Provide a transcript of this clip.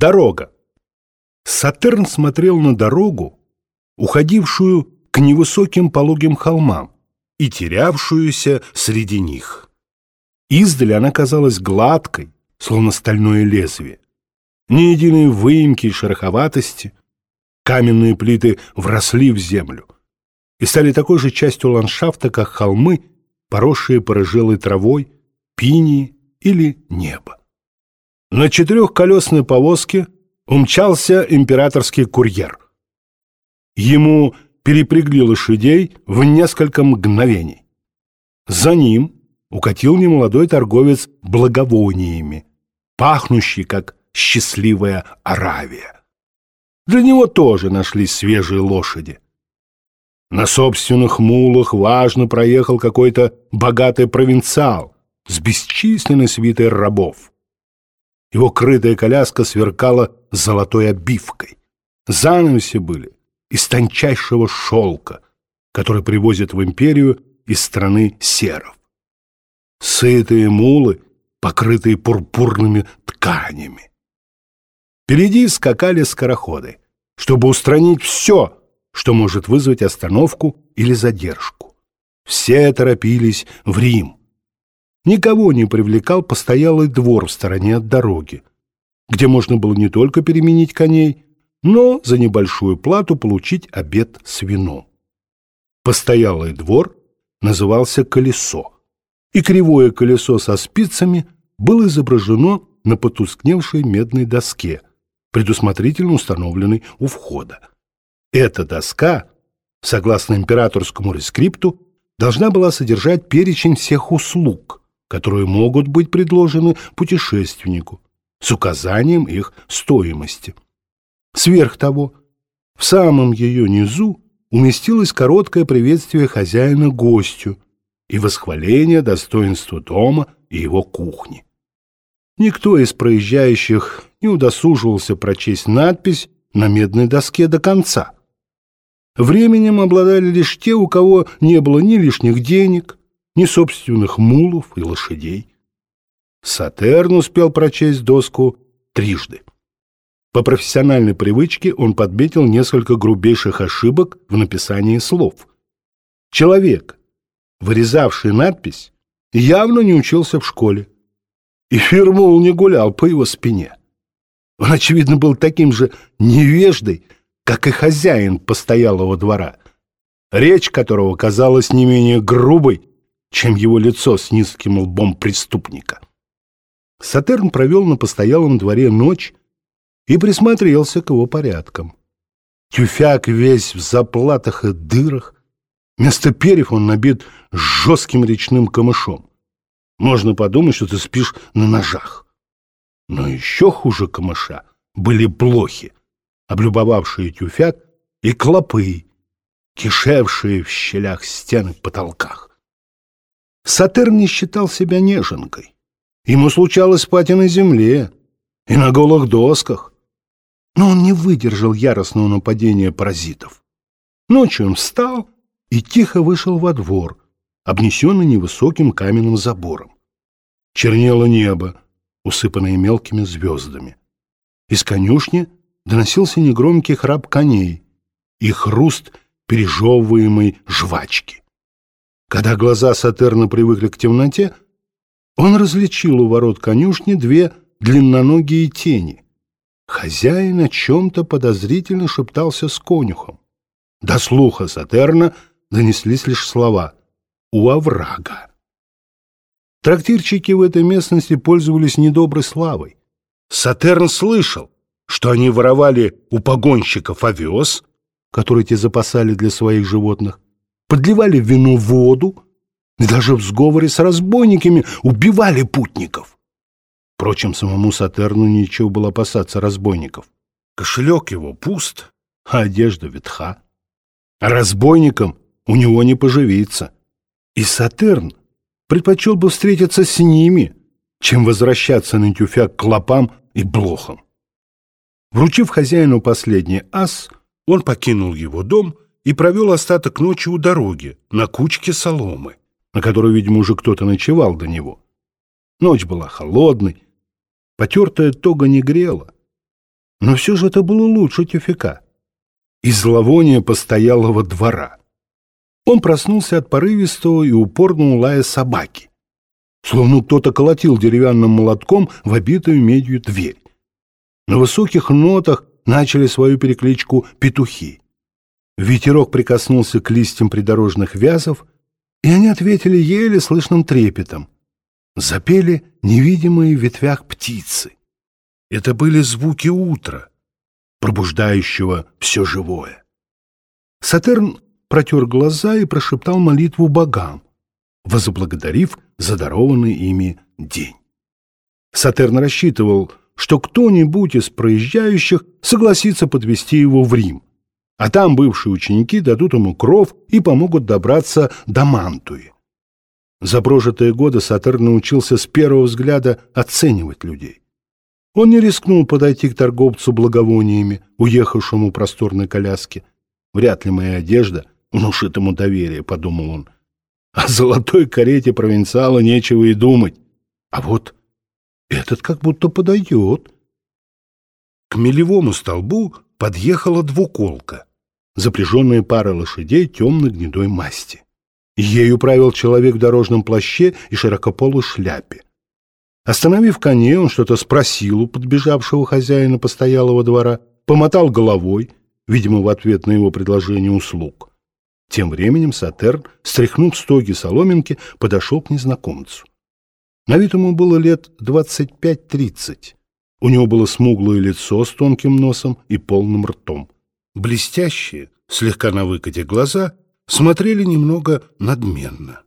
Дорога. Сатерн смотрел на дорогу, уходившую к невысоким пологим холмам и терявшуюся среди них. Издали она казалась гладкой, словно стальное лезвие. Ни единой выемки и шероховатости. Каменные плиты вросли в землю и стали такой же частью ландшафта, как холмы, поросшие порыжелой травой, пинии или небо. На четырехколесной повозке умчался императорский курьер. Ему перепрягли лошадей в несколько мгновений. За ним укатил немолодой торговец благовониями, пахнущий, как счастливая Аравия. Для него тоже нашлись свежие лошади. На собственных мулах важно проехал какой-то богатый провинциал с бесчисленной свитой рабов. Его крытая коляска сверкала золотой обивкой. Занавеси были из тончайшего шелка, который привозят в империю из страны серов. Сытые мулы, покрытые пурпурными тканями. Впереди скакали скороходы, чтобы устранить все, что может вызвать остановку или задержку. Все торопились в Рим. Никого не привлекал постоялый двор в стороне от дороги, где можно было не только переменить коней, но за небольшую плату получить обед с вином. Постоялый двор назывался «колесо», и кривое колесо со спицами было изображено на потускневшей медной доске, предусмотрительно установленной у входа. Эта доска, согласно императорскому рескрипту, должна была содержать перечень всех услуг, которые могут быть предложены путешественнику, с указанием их стоимости. Сверх того, в самом ее низу уместилось короткое приветствие хозяина гостю и восхваление достоинства дома и его кухни. Никто из проезжающих не удосуживался прочесть надпись на медной доске до конца. Временем обладали лишь те, у кого не было ни лишних денег, ни собственных мулов и лошадей. Сатерн успел прочесть доску трижды. По профессиональной привычке он подметил несколько грубейших ошибок в написании слов. Человек, вырезавший надпись, явно не учился в школе, и Фермул не гулял по его спине. Он, очевидно, был таким же невеждой, как и хозяин постоялого двора, речь которого казалась не менее грубой, чем его лицо с низким лбом преступника. Сатерн провел на постоялом дворе ночь и присмотрелся к его порядкам. Тюфяк весь в заплатах и дырах, вместо перьев он набит жестким речным камышом. Можно подумать, что ты спишь на ножах. Но еще хуже камыша были блохи, облюбовавшие тюфяк, и клопы, кишевшие в щелях стен и потолках. Сатерн не считал себя неженкой. Ему случалось спать и на земле, и на голых досках. Но он не выдержал яростного нападения паразитов. Ночью он встал и тихо вышел во двор, обнесенный невысоким каменным забором. Чернело небо, усыпанное мелкими звездами. Из конюшни доносился негромкий храп коней и хруст пережевываемой жвачки. Когда глаза Сатерна привыкли к темноте, он различил у ворот конюшни две длинноногие тени — Хозяин о чем-то подозрительно шептался с конюхом. До слуха Сатерна донеслись лишь слова «у оврага». Трактирчики в этой местности пользовались недоброй славой. Сатерн слышал, что они воровали у погонщиков овес, которые те запасали для своих животных, подливали в вино воду и даже в сговоре с разбойниками убивали путников. Впрочем, самому Сатерну нечего было опасаться разбойников. Кошелек его пуст, а одежда ветха. А разбойникам у него не поживится. И Сатерн предпочел бы встретиться с ними, чем возвращаться на тюфяк к клопам и блохам. Вручив хозяину последний ас, он покинул его дом и провел остаток ночи у дороги на кучке соломы, на которой, видимо, уже кто-то ночевал до него. Ночь была холодной, Потертая тога не грела. но все же это было лучше тюфяка. И зловония постоялого двора. Он проснулся от порывистого и упорного лая собаки. Словно кто-то колотил деревянным молотком в обитую медью дверь. На высоких нотах начали свою перекличку петухи. Ветерок прикоснулся к листьям придорожных вязов, и они ответили еле слышным трепетом. Запели невидимые в ветвях птицы. Это были звуки утра, пробуждающего все живое. Сатерн протер глаза и прошептал молитву богам, возблагодарив за дарованный ими день. Сатерн рассчитывал, что кто-нибудь из проезжающих согласится подвести его в Рим, а там бывшие ученики дадут ему кров и помогут добраться до Мантуи. За прожитые годы Сатерн научился с первого взгляда оценивать людей. Он не рискнул подойти к торговцу благовониями, уехавшему в просторной коляске. Вряд ли моя одежда внушит ему доверие, подумал он. О золотой карете провинциала нечего и думать. А вот этот как будто подойдет. К мелевому столбу подъехала двуколка, запряженная парой лошадей темной гнедой масти. Ею правил человек в дорожном плаще и широкополой шляпе. Остановив коней, он что-то спросил у подбежавшего хозяина постоялого двора, помотал головой, видимо, в ответ на его предложение услуг. Тем временем Сатерн, стряхнув стоги соломинки, подошел к незнакомцу. На вид ему было лет двадцать пять-тридцать. У него было смуглое лицо с тонким носом и полным ртом. Блестящие, слегка на выкате глаза, смотрели немного надменно.